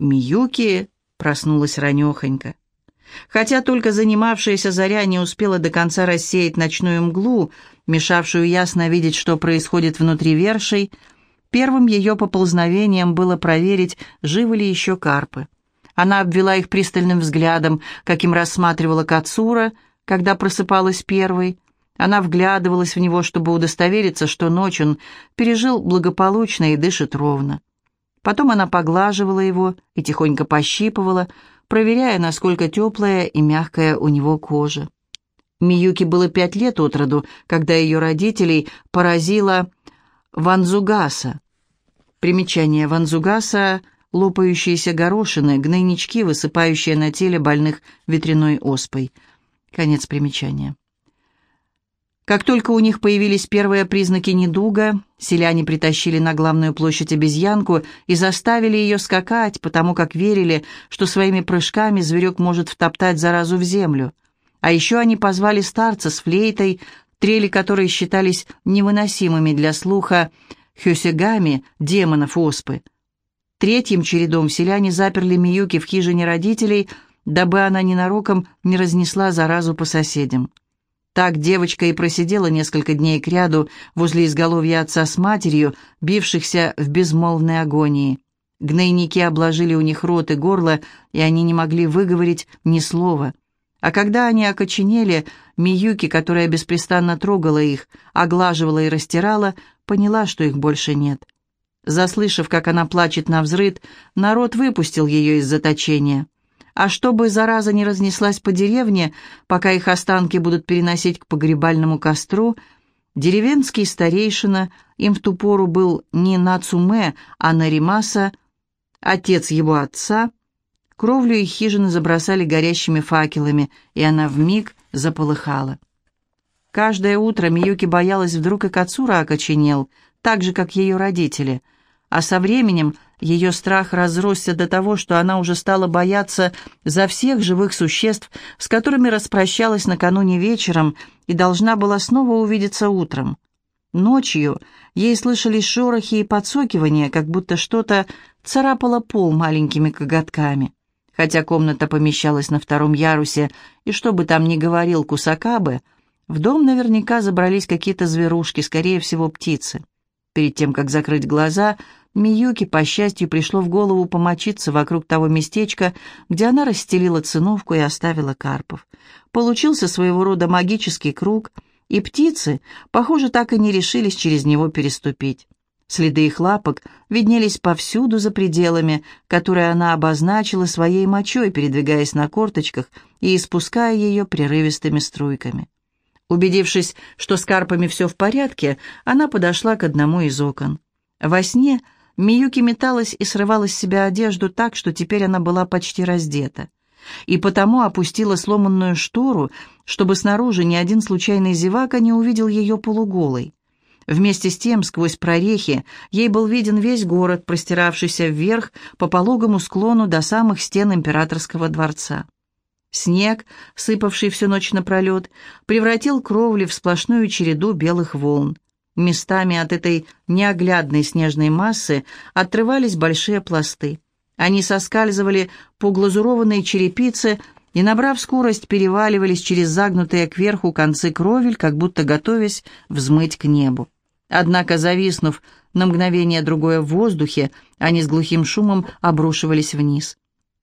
Миюки проснулась ранехонько. Хотя только занимавшаяся заря не успела до конца рассеять ночную мглу, мешавшую ясно видеть, что происходит внутри вершей, первым ее поползновением было проверить, живы ли еще карпы. Она обвела их пристальным взглядом, каким рассматривала Кацура, когда просыпалась первой. Она вглядывалась в него, чтобы удостовериться, что ночь он пережил благополучно и дышит ровно. Потом она поглаживала его и тихонько пощипывала, проверяя, насколько теплая и мягкая у него кожа. Миюке было пять лет от роду, когда ее родителей поразила ванзугаса. Примечание ванзугаса — лопающиеся горошины, гнойнички, высыпающие на теле больных ветряной оспой. Конец примечания. Как только у них появились первые признаки недуга, селяне притащили на главную площадь обезьянку и заставили ее скакать, потому как верили, что своими прыжками зверек может втоптать заразу в землю. А еще они позвали старца с флейтой, трели которой считались невыносимыми для слуха хёсегами, демонов оспы. Третьим чередом селяне заперли Миюки в хижине родителей, дабы она ненароком не разнесла заразу по соседям. Так девочка и просидела несколько дней кряду возле изголовья отца с матерью, бившихся в безмолвной агонии. Гнойники обложили у них рот и горло, и они не могли выговорить ни слова. А когда они окоченели, Миюки, которая беспрестанно трогала их, оглаживала и растирала, поняла, что их больше нет. Заслышав, как она плачет на взрыд, народ выпустил ее из заточения а чтобы зараза не разнеслась по деревне, пока их останки будут переносить к погребальному костру, деревенский старейшина, им в ту пору был не Нацуме, а Наримаса, отец его отца, кровлю их хижины забросали горящими факелами, и она вмиг заполыхала. Каждое утро Миюки боялась, вдруг и Кацура окоченел, так же, как ее родители, а со временем – ее страх разросся до того, что она уже стала бояться за всех живых существ, с которыми распрощалась накануне вечером и должна была снова увидеться утром. Ночью ей слышались шорохи и подсокивания, как будто что-то царапало пол маленькими коготками. Хотя комната помещалась на втором ярусе, и что бы там ни говорил Кусакабе, в дом наверняка забрались какие-то зверушки, скорее всего, птицы. Перед тем, как закрыть глаза, Миюке, по счастью, пришло в голову помочиться вокруг того местечка, где она расстелила циновку и оставила карпов. Получился своего рода магический круг, и птицы, похоже, так и не решились через него переступить. Следы их лапок виднелись повсюду за пределами, которые она обозначила своей мочой, передвигаясь на корточках и испуская ее прерывистыми струйками. Убедившись, что с карпами все в порядке, она подошла к одному из окон. Во сне Миюки металась и срывала с себя одежду так, что теперь она была почти раздета. И потому опустила сломанную штору, чтобы снаружи ни один случайный зевака не увидел ее полуголой. Вместе с тем, сквозь прорехи, ей был виден весь город, простиравшийся вверх по пологому склону до самых стен императорского дворца. Снег, сыпавший всю ночь напролет, превратил кровли в сплошную череду белых волн. Местами от этой неоглядной снежной массы отрывались большие пласты. Они соскальзывали по глазурованной черепице и, набрав скорость, переваливались через загнутые кверху концы кровель, как будто готовясь взмыть к небу. Однако, зависнув на мгновение другое в воздухе, они с глухим шумом обрушивались вниз.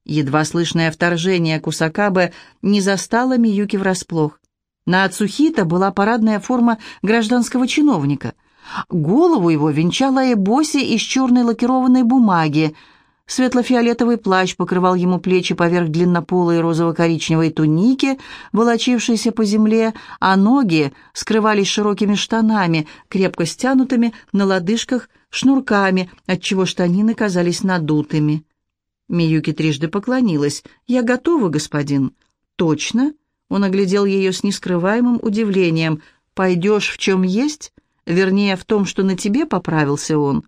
Едва слышное вторжение Кусакабе не застало Миюки врасплох. На Ацухита была парадная форма гражданского чиновника. Голову его венчала эбоси из черной лакированной бумаги. Светло-фиолетовый плащ покрывал ему плечи поверх длиннополой розово-коричневой туники, волочившейся по земле, а ноги скрывались широкими штанами, крепко стянутыми на лодыжках шнурками, отчего штанины казались надутыми. Миюки трижды поклонилась. «Я готова, господин». «Точно?» Он оглядел ее с нескрываемым удивлением. «Пойдешь в чем есть? Вернее, в том, что на тебе поправился он.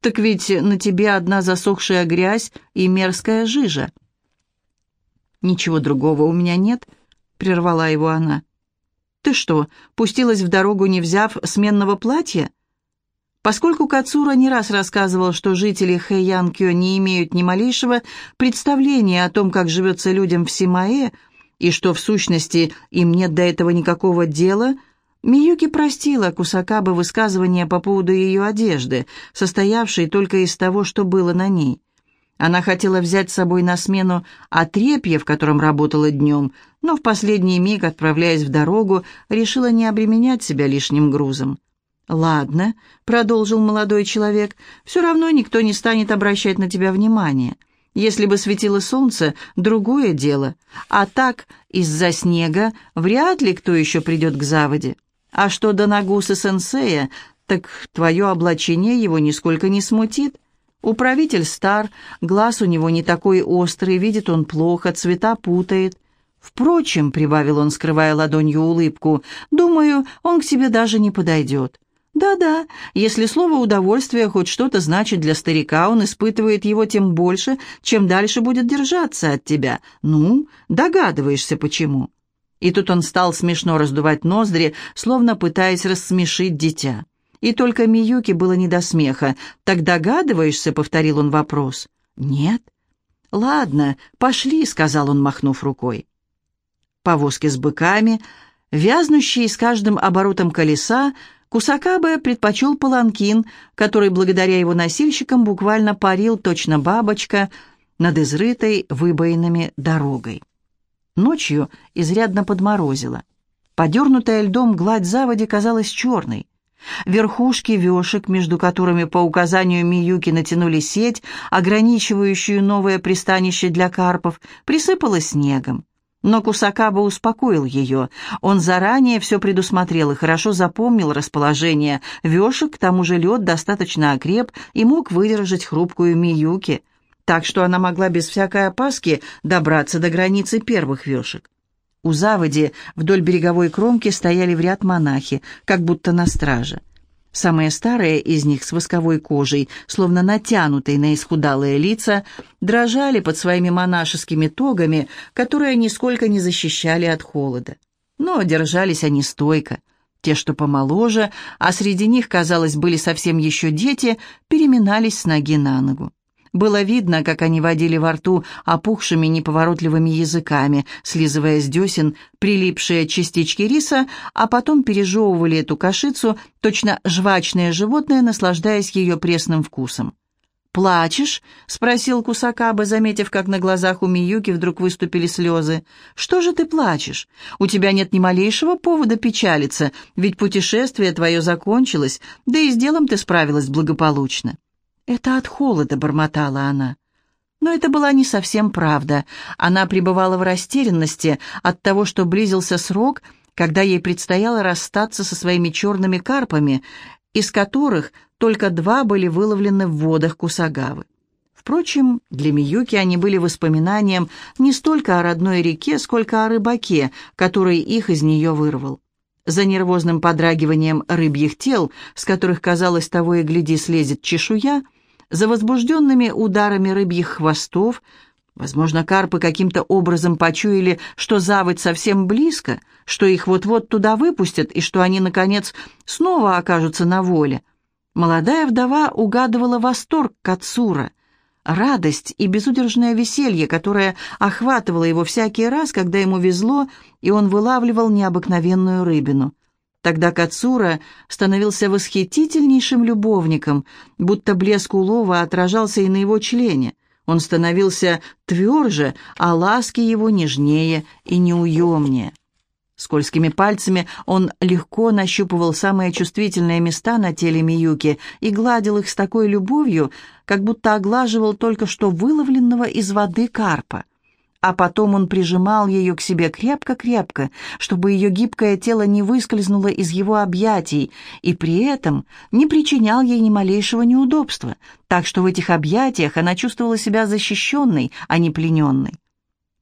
Так ведь на тебе одна засохшая грязь и мерзкая жижа». «Ничего другого у меня нет», — прервала его она. «Ты что, пустилась в дорогу, не взяв сменного платья?» Поскольку Кацура не раз рассказывал, что жители Хэйянкё не имеют ни малейшего представления о том, как живется людям в Симаэ, и что, в сущности, им нет до этого никакого дела, Миюки простила Кусакабе высказывание по поводу ее одежды, состоявшей только из того, что было на ней. Она хотела взять с собой на смену отрепье, в котором работала днем, но в последний миг, отправляясь в дорогу, решила не обременять себя лишним грузом. «Ладно», — продолжил молодой человек, — «все равно никто не станет обращать на тебя внимания. Если бы светило солнце, другое дело. А так, из-за снега, вряд ли кто еще придет к заводе. А что до Нагусы сенсея, так твое облачение его нисколько не смутит. Управитель стар, глаз у него не такой острый, видит он плохо, цвета путает». «Впрочем», — прибавил он, скрывая ладонью улыбку, — «думаю, он к тебе даже не подойдет. Да-да, если слово «удовольствие» хоть что-то значит для старика, он испытывает его тем больше, чем дальше будет держаться от тебя. Ну, догадываешься, почему. И тут он стал смешно раздувать ноздри, словно пытаясь рассмешить дитя. И только Миюки было не до смеха. «Так догадываешься?» — повторил он вопрос. «Нет». «Ладно, пошли», — сказал он, махнув рукой. Повозки с быками, вязнущие с каждым оборотом колеса, Кусакабе предпочел паланкин, который благодаря его носильщикам буквально парил точно бабочка над изрытой выбоинами дорогой. Ночью изрядно подморозило. Подернутая льдом гладь заводи казалась черной. Верхушки вешек, между которыми по указанию Миюки натянули сеть, ограничивающую новое пристанище для карпов, присыпалась снегом. Но Кусакаба успокоил ее. Он заранее все предусмотрел и хорошо запомнил расположение вешек, к тому же лед достаточно окреп и мог выдержать хрупкую Миюки, так что она могла без всякой опаски добраться до границы первых вешек. У заводи вдоль береговой кромки стояли в ряд монахи, как будто на страже. Самые старые из них с восковой кожей, словно натянутой на исхудалые лица, дрожали под своими монашескими тогами, которые нисколько не защищали от холода. Но держались они стойко. Те, что помоложе, а среди них, казалось, были совсем еще дети, переминались с ноги на ногу. Было видно, как они водили во рту опухшими неповоротливыми языками, слизывая с десен прилипшие частички риса, а потом пережевывали эту кашицу, точно жвачное животное, наслаждаясь ее пресным вкусом. «Плачешь?» — спросил Кусакаба, заметив, как на глазах у Миюки вдруг выступили слезы. «Что же ты плачешь? У тебя нет ни малейшего повода печалиться, ведь путешествие твое закончилось, да и с делом ты справилась благополучно». «Это от холода», — бормотала она. Но это была не совсем правда. Она пребывала в растерянности от того, что близился срок, когда ей предстояло расстаться со своими черными карпами, из которых только два были выловлены в водах Кусагавы. Впрочем, для Миюки они были воспоминанием не столько о родной реке, сколько о рыбаке, который их из нее вырвал. За нервозным подрагиванием рыбьих тел, с которых, казалось, того и гляди, слезет чешуя — за возбужденными ударами рыбьих хвостов, возможно, карпы каким-то образом почуяли, что заводь совсем близко, что их вот-вот туда выпустят и что они, наконец, снова окажутся на воле. Молодая вдова угадывала восторг Кацура, радость и безудержное веселье, которое охватывало его всякий раз, когда ему везло, и он вылавливал необыкновенную рыбину. Тогда Кацура становился восхитительнейшим любовником, будто блеск улова отражался и на его члене. Он становился тверже, а ласки его нежнее и неуемнее. Скользкими пальцами он легко нащупывал самые чувствительные места на теле Миюки и гладил их с такой любовью, как будто оглаживал только что выловленного из воды карпа а потом он прижимал ее к себе крепко-крепко, чтобы ее гибкое тело не выскользнуло из его объятий, и при этом не причинял ей ни малейшего неудобства, так что в этих объятиях она чувствовала себя защищенной, а не плененной.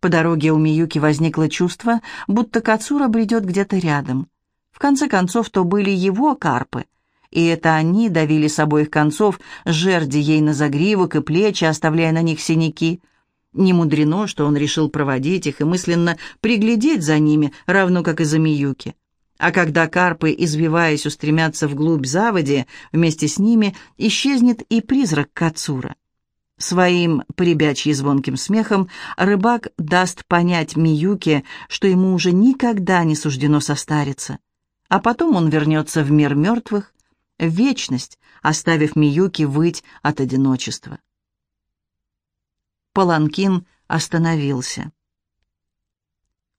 По дороге у Миюки возникло чувство, будто Кацура бредет где-то рядом. В конце концов, то были его карпы, и это они давили с обоих концов жерди ей на загривок и плечи, оставляя на них синяки — не мудрено, что он решил проводить их и мысленно приглядеть за ними, равно как и за Миюки. А когда карпы, извиваясь, устремятся вглубь заводи, вместе с ними исчезнет и призрак Кацура. Своим прибячьи звонким смехом рыбак даст понять Миюке, что ему уже никогда не суждено состариться. А потом он вернется в мир мертвых, в вечность, оставив Миюки выть от одиночества. Паланкин остановился.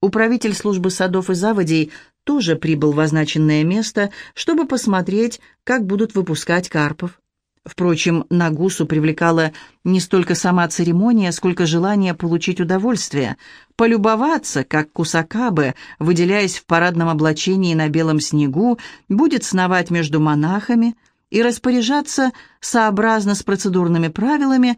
Управитель службы садов и заводей тоже прибыл в означенное место, чтобы посмотреть, как будут выпускать карпов. Впрочем, Нагусу привлекала не столько сама церемония, сколько желание получить удовольствие, полюбоваться, как Кусакабе, выделяясь в парадном облачении на белом снегу, будет сновать между монахами и распоряжаться сообразно с процедурными правилами,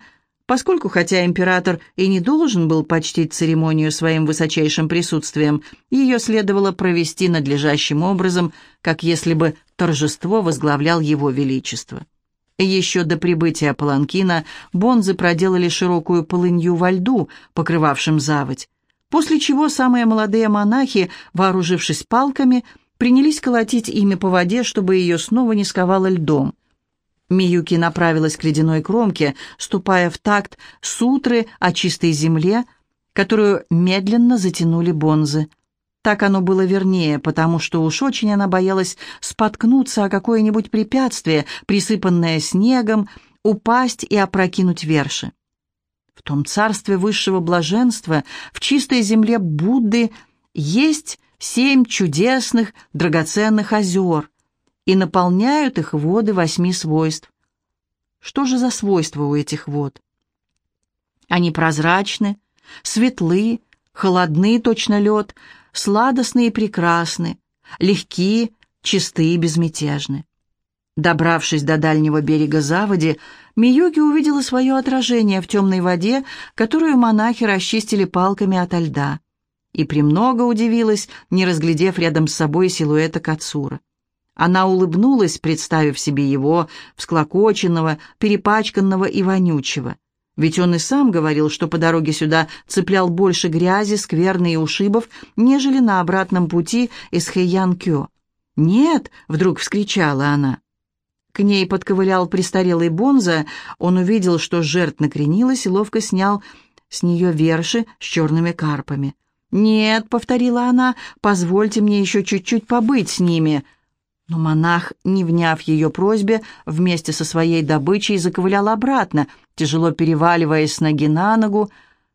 поскольку, хотя император и не должен был почтить церемонию своим высочайшим присутствием, ее следовало провести надлежащим образом, как если бы торжество возглавлял его величество. Еще до прибытия Паланкина бонзы проделали широкую полынью во льду, покрывавшим заводь, после чего самые молодые монахи, вооружившись палками, принялись колотить ими по воде, чтобы ее снова не сковало льдом. Миюки направилась к ледяной кромке, ступая в такт сутры о чистой земле, которую медленно затянули бонзы. Так оно было вернее, потому что уж очень она боялась споткнуться о какое-нибудь препятствие, присыпанное снегом, упасть и опрокинуть верши. В том царстве высшего блаженства, в чистой земле Будды, есть семь чудесных, драгоценных озер, и наполняют их воды восьми свойств. Что же за свойства у этих вод? Они прозрачны, светлы, холодны, точно лед, сладостны и прекрасны, легки, чисты и безмятежны. Добравшись до дальнего берега заводи, Миюки увидела свое отражение в темной воде, которую монахи расчистили палками ото льда, и премного удивилась, не разглядев рядом с собой силуэта Кацура. Она улыбнулась, представив себе его, всклокоченного, перепачканного и вонючего. Ведь он и сам говорил, что по дороге сюда цеплял больше грязи, скверны и ушибов, нежели на обратном пути из Хэйян-Кё. «Нет!» — вдруг вскричала она. К ней подковылял престарелый Бонза, он увидел, что жертв накренилась и ловко снял с нее верши с черными карпами. «Нет», — повторила она, — «позвольте мне еще чуть-чуть побыть с ними». Но монах, не вняв ее просьбе, вместе со своей добычей заковылял обратно, тяжело переваливаясь с ноги на ногу.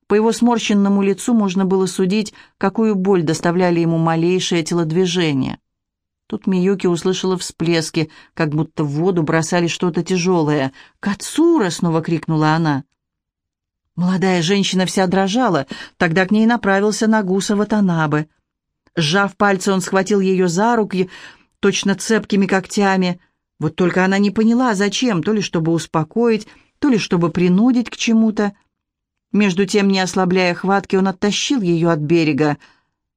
По его сморщенному лицу можно было судить, какую боль доставляли ему малейшие телодвижения. Тут Миюки услышала всплески, как будто в воду бросали что-то тяжелое. «Кацура!» — снова крикнула она. Молодая женщина вся дрожала, тогда к ней направился Нагуса Ватанабе. Сжав пальцы, он схватил ее за руки, точно цепкими когтями. Вот только она не поняла, зачем, то ли чтобы успокоить, то ли чтобы принудить к чему-то. Между тем, не ослабляя хватки, он оттащил ее от берега.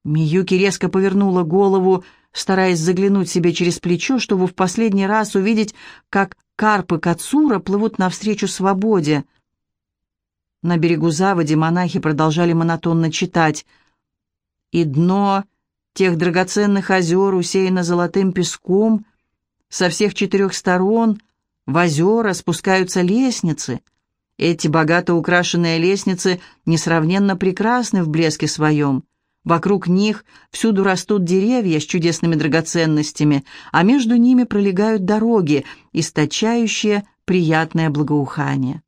Миюки резко повернула голову, стараясь заглянуть себе через плечо, чтобы в последний раз увидеть, как карпы Кацура плывут навстречу свободе. На берегу заводи монахи продолжали монотонно читать. «И дно тех драгоценных озер усеяно золотым песком, со всех четырех сторон в озера спускаются лестницы. Эти богато украшенные лестницы несравненно прекрасны в блеске своем. Вокруг них всюду растут деревья с чудесными драгоценностями, а между ними пролегают дороги, источающие приятное благоухание.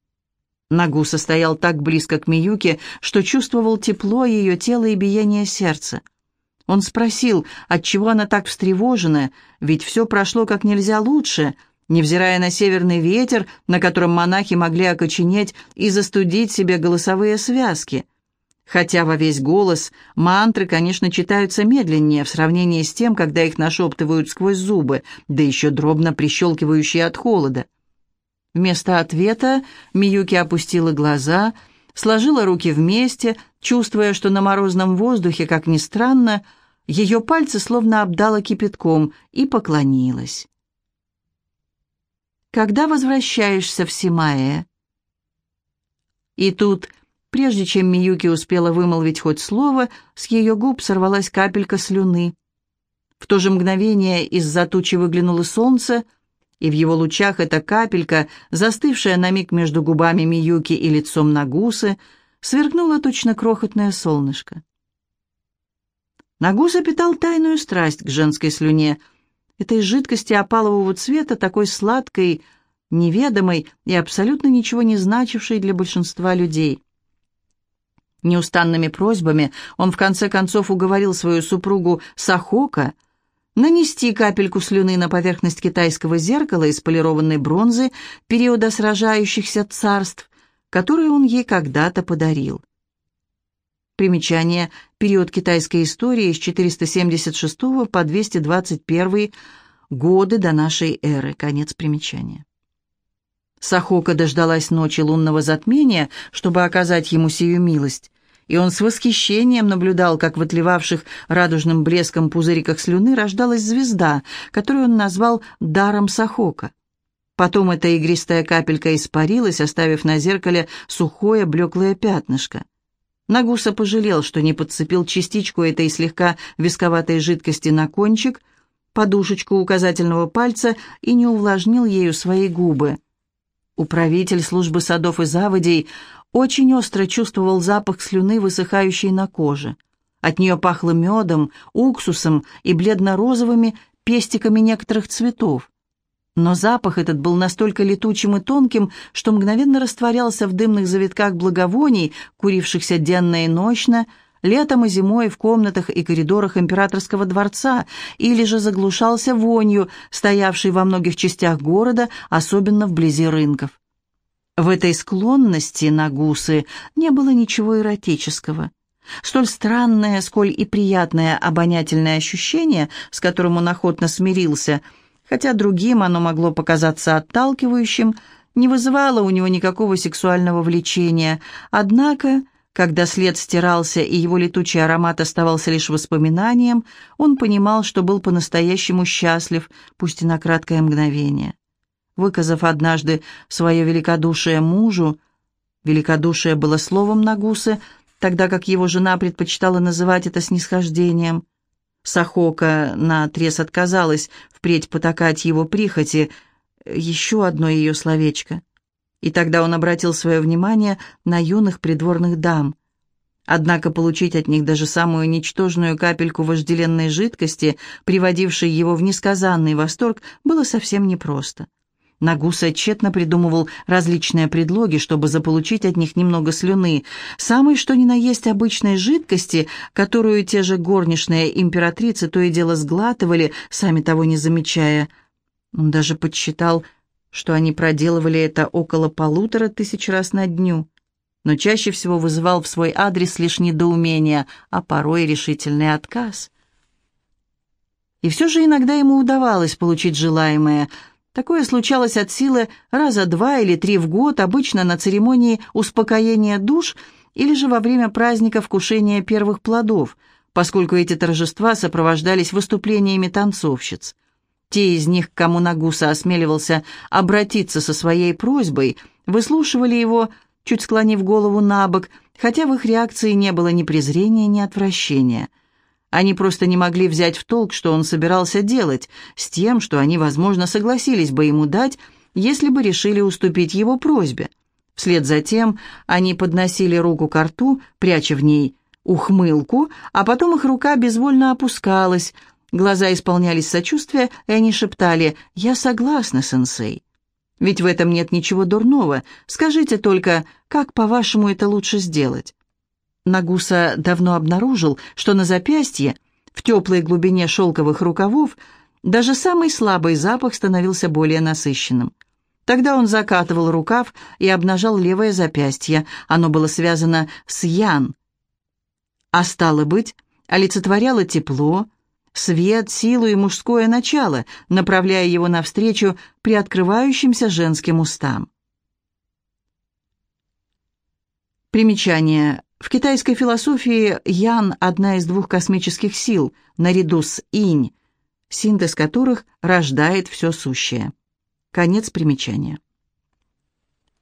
Нагуса стоял так близко к Миюке, что чувствовал тепло ее тела и биение сердца. Он спросил, отчего она так встревожена, ведь все прошло как нельзя лучше, невзирая на северный ветер, на котором монахи могли окоченеть и застудить себе голосовые связки. Хотя во весь голос мантры, конечно, читаются медленнее в сравнении с тем, когда их нашептывают сквозь зубы, да еще дробно прищелкивающие от холода. Вместо ответа Миюки опустила глаза, сложила руки вместе, чувствуя, что на морозном воздухе, как ни странно, ее пальцы словно обдало кипятком и поклонилась. «Когда возвращаешься в Симаэ?» И тут, прежде чем Миюки успела вымолвить хоть слово, с ее губ сорвалась капелька слюны. В то же мгновение из-за тучи выглянуло солнце, и в его лучах эта капелька, застывшая на миг между губами Миюки и лицом Нагусы, сверкнула точно крохотное солнышко. Нагуса питал тайную страсть к женской слюне, этой жидкости опалового цвета, такой сладкой, неведомой и абсолютно ничего не значившей для большинства людей. Неустанными просьбами он в конце концов уговорил свою супругу Сахока – нанести капельку слюны на поверхность китайского зеркала из полированной бронзы периода сражающихся царств, которое он ей когда-то подарил. Примечание. Период китайской истории с 476 по 221 годы до нашей эры. Конец примечания. Сахока дождалась ночи лунного затмения, чтобы оказать ему сию милость, и он с восхищением наблюдал, как в отливавших радужным блеском пузыриках слюны рождалась звезда, которую он назвал «даром Сахока». Потом эта игристая капелька испарилась, оставив на зеркале сухое блеклое пятнышко. Нагуса пожалел, что не подцепил частичку этой слегка висковатой жидкости на кончик, подушечку указательного пальца и не увлажнил ею свои губы. Управитель службы садов и заводей очень остро чувствовал запах слюны, высыхающей на коже. От нее пахло медом, уксусом и бледно-розовыми пестиками некоторых цветов. Но запах этот был настолько летучим и тонким, что мгновенно растворялся в дымных завитках благовоний, курившихся денно и ночно, летом и зимой в комнатах и коридорах императорского дворца, или же заглушался вонью, стоявшей во многих частях города, особенно вблизи рынков. В этой склонности на гусы не было ничего эротического. Столь странное, сколь и приятное обонятельное ощущение, с которым он охотно смирился, хотя другим оно могло показаться отталкивающим, не вызывало у него никакого сексуального влечения. Однако, когда след стирался и его летучий аромат оставался лишь воспоминанием, он понимал, что был по-настоящему счастлив, пусть и на краткое мгновение выказав однажды свое великодушие мужу. Великодушие было словом Нагусы, тогда как его жена предпочитала называть это снисхождением. Сахока наотрез отказалась впредь потакать его прихоти, еще одно ее словечко. И тогда он обратил свое внимание на юных придворных дам. Однако получить от них даже самую ничтожную капельку вожделенной жидкости, приводившей его в несказанный восторг, было совсем непросто. Нагуса тщетно придумывал различные предлоги, чтобы заполучить от них немного слюны, самой что ни на есть обычной жидкости, которую те же горничные императрицы то и дело сглатывали, сами того не замечая. Он даже подсчитал, что они проделывали это около полутора тысяч раз на дню, но чаще всего вызывал в свой адрес лишь недоумение, а порой решительный отказ. И все же иногда ему удавалось получить желаемое – Такое случалось от силы раза два или три в год, обычно на церемонии успокоения душ или же во время праздника вкушения первых плодов, поскольку эти торжества сопровождались выступлениями танцовщиц. Те из них, к кому Нагуса осмеливался обратиться со своей просьбой, выслушивали его, чуть склонив голову на бок, хотя в их реакции не было ни презрения, ни отвращения – они просто не могли взять в толк, что он собирался делать, с тем, что они, возможно, согласились бы ему дать, если бы решили уступить его просьбе. Вслед за тем они подносили руку к рту, пряча в ней ухмылку, а потом их рука безвольно опускалась, глаза исполнялись сочувствия, и они шептали «Я согласна, сенсей». Ведь в этом нет ничего дурного. Скажите только, как, по-вашему, это лучше сделать? Нагуса давно обнаружил, что на запястье, в теплой глубине шелковых рукавов, даже самый слабый запах становился более насыщенным. Тогда он закатывал рукав и обнажал левое запястье. Оно было связано с Ян. А стало быть, олицетворяло тепло, свет, силу и мужское начало, направляя его навстречу приоткрывающимся женским устам. Примечание. В китайской философии Ян – одна из двух космических сил, наряду с Инь, синтез которых рождает все сущее. Конец примечания.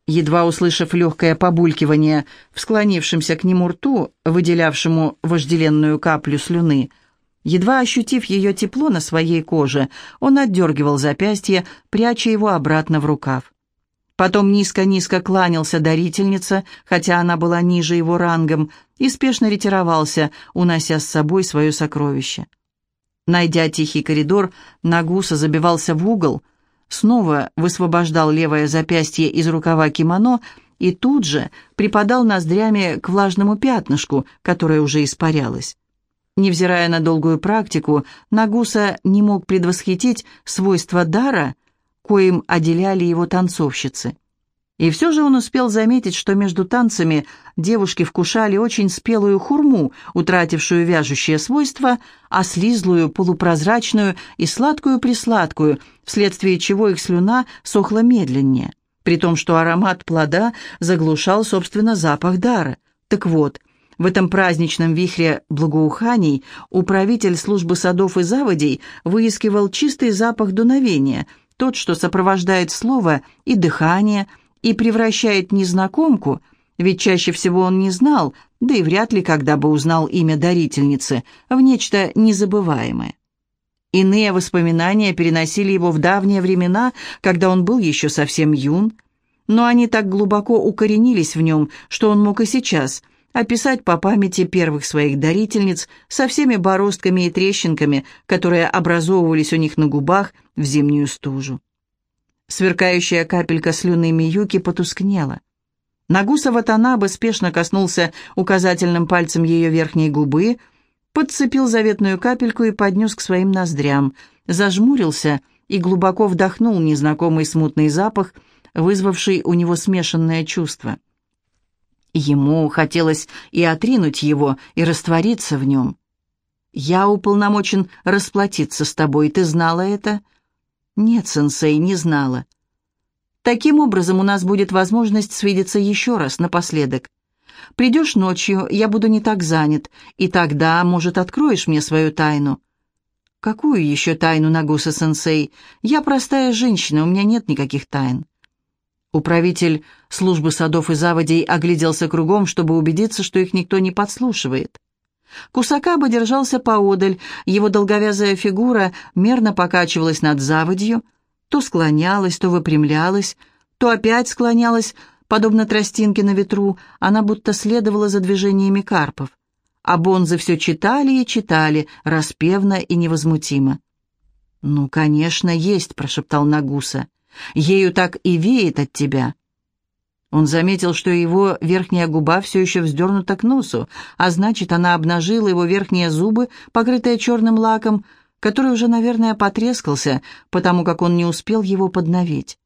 Едва услышав легкое побулькивание в склонившемся к нему рту, выделявшему вожделенную каплю слюны, Едва ощутив ее тепло на своей коже, он отдергивал запястье, пряча его обратно в рукав. Потом низко-низко кланялся дарительница, хотя она была ниже его рангом, и спешно ретировался, унося с собой свое сокровище. Найдя тихий коридор, Нагуса забивался в угол, снова высвобождал левое запястье из рукава кимоно и тут же припадал ноздрями к влажному пятнышку, которое уже испарялось. Невзирая на долгую практику, Нагуса не мог предвосхитить свойства дара, коим отделяли его танцовщицы. И все же он успел заметить, что между танцами девушки вкушали очень спелую хурму, утратившую вяжущее свойство, а слизлую, полупрозрачную и сладкую-присладкую, вследствие чего их слюна сохла медленнее, при том, что аромат плода заглушал, собственно, запах дара. Так вот, в этом праздничном вихре благоуханий управитель службы садов и заводей выискивал чистый запах дуновения – тот, что сопровождает слово и дыхание, и превращает незнакомку, ведь чаще всего он не знал, да и вряд ли когда бы узнал имя дарительницы, в нечто незабываемое. Иные воспоминания переносили его в давние времена, когда он был еще совсем юн, но они так глубоко укоренились в нем, что он мог и сейчас описать по памяти первых своих дарительниц со всеми бороздками и трещинками, которые образовывались у них на губах в зимнюю стужу. Сверкающая капелька слюны Миюки потускнела. Нагуса Ватанаба спешно коснулся указательным пальцем ее верхней губы, подцепил заветную капельку и поднес к своим ноздрям, зажмурился и глубоко вдохнул незнакомый смутный запах, вызвавший у него смешанное чувство — Ему хотелось и отринуть его, и раствориться в нем. «Я уполномочен расплатиться с тобой, ты знала это?» «Нет, сенсей, не знала». «Таким образом у нас будет возможность свидеться еще раз, напоследок. Придешь ночью, я буду не так занят, и тогда, может, откроешь мне свою тайну». «Какую еще тайну, Нагуса-сенсей? Я простая женщина, у меня нет никаких тайн». Управитель службы садов и заводей огляделся кругом, чтобы убедиться, что их никто не подслушивает. Кусакаба держался поодаль, его долговязая фигура мерно покачивалась над заводью, то склонялась, то выпрямлялась, то опять склонялась, подобно тростинке на ветру, она будто следовала за движениями карпов. А бонзы все читали и читали, распевно и невозмутимо. «Ну, конечно, есть», — прошептал Нагуса. Ею так и веет от тебя». Он заметил, что его верхняя губа все еще вздернута к носу, а значит, она обнажила его верхние зубы, покрытые черным лаком, который уже, наверное, потрескался, потому как он не успел его подновить.